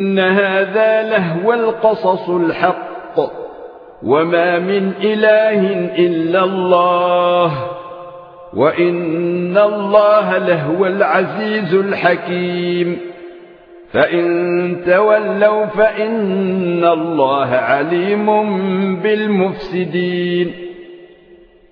إن هذا لهو القصص الحق وما من إله إلا الله وإن الله لهو العزيز الحكيم. فإن تولوا فإن الله عليم بالمفسدين.